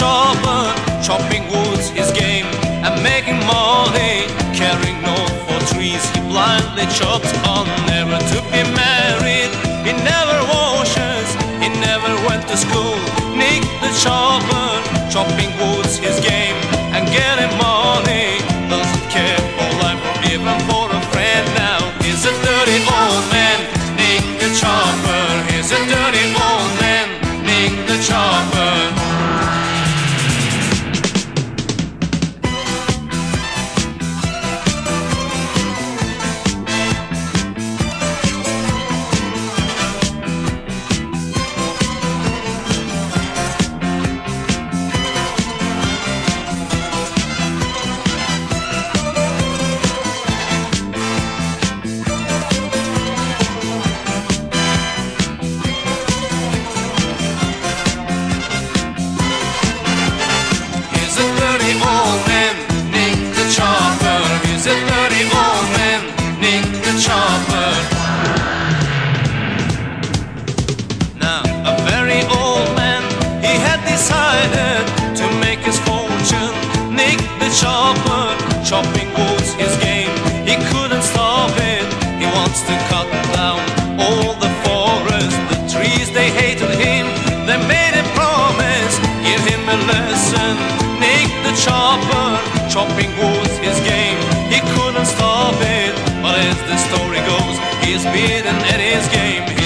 chopper, chopping woods his game, and making money, Caring no for trees. He blindly chops on, never to be married. He never washes, he never went to school. Nick the chopper, chopping woods his game, and getting money. Decided to make his fortune. Nick the Chopper, chopping wood's his game. He couldn't stop it. He wants to cut down all the forest. The trees, they hated him. They made a promise, give him a lesson. Nick the Chopper, chopping wood's his game. He couldn't stop it, but as the story goes, he's beaten at his game.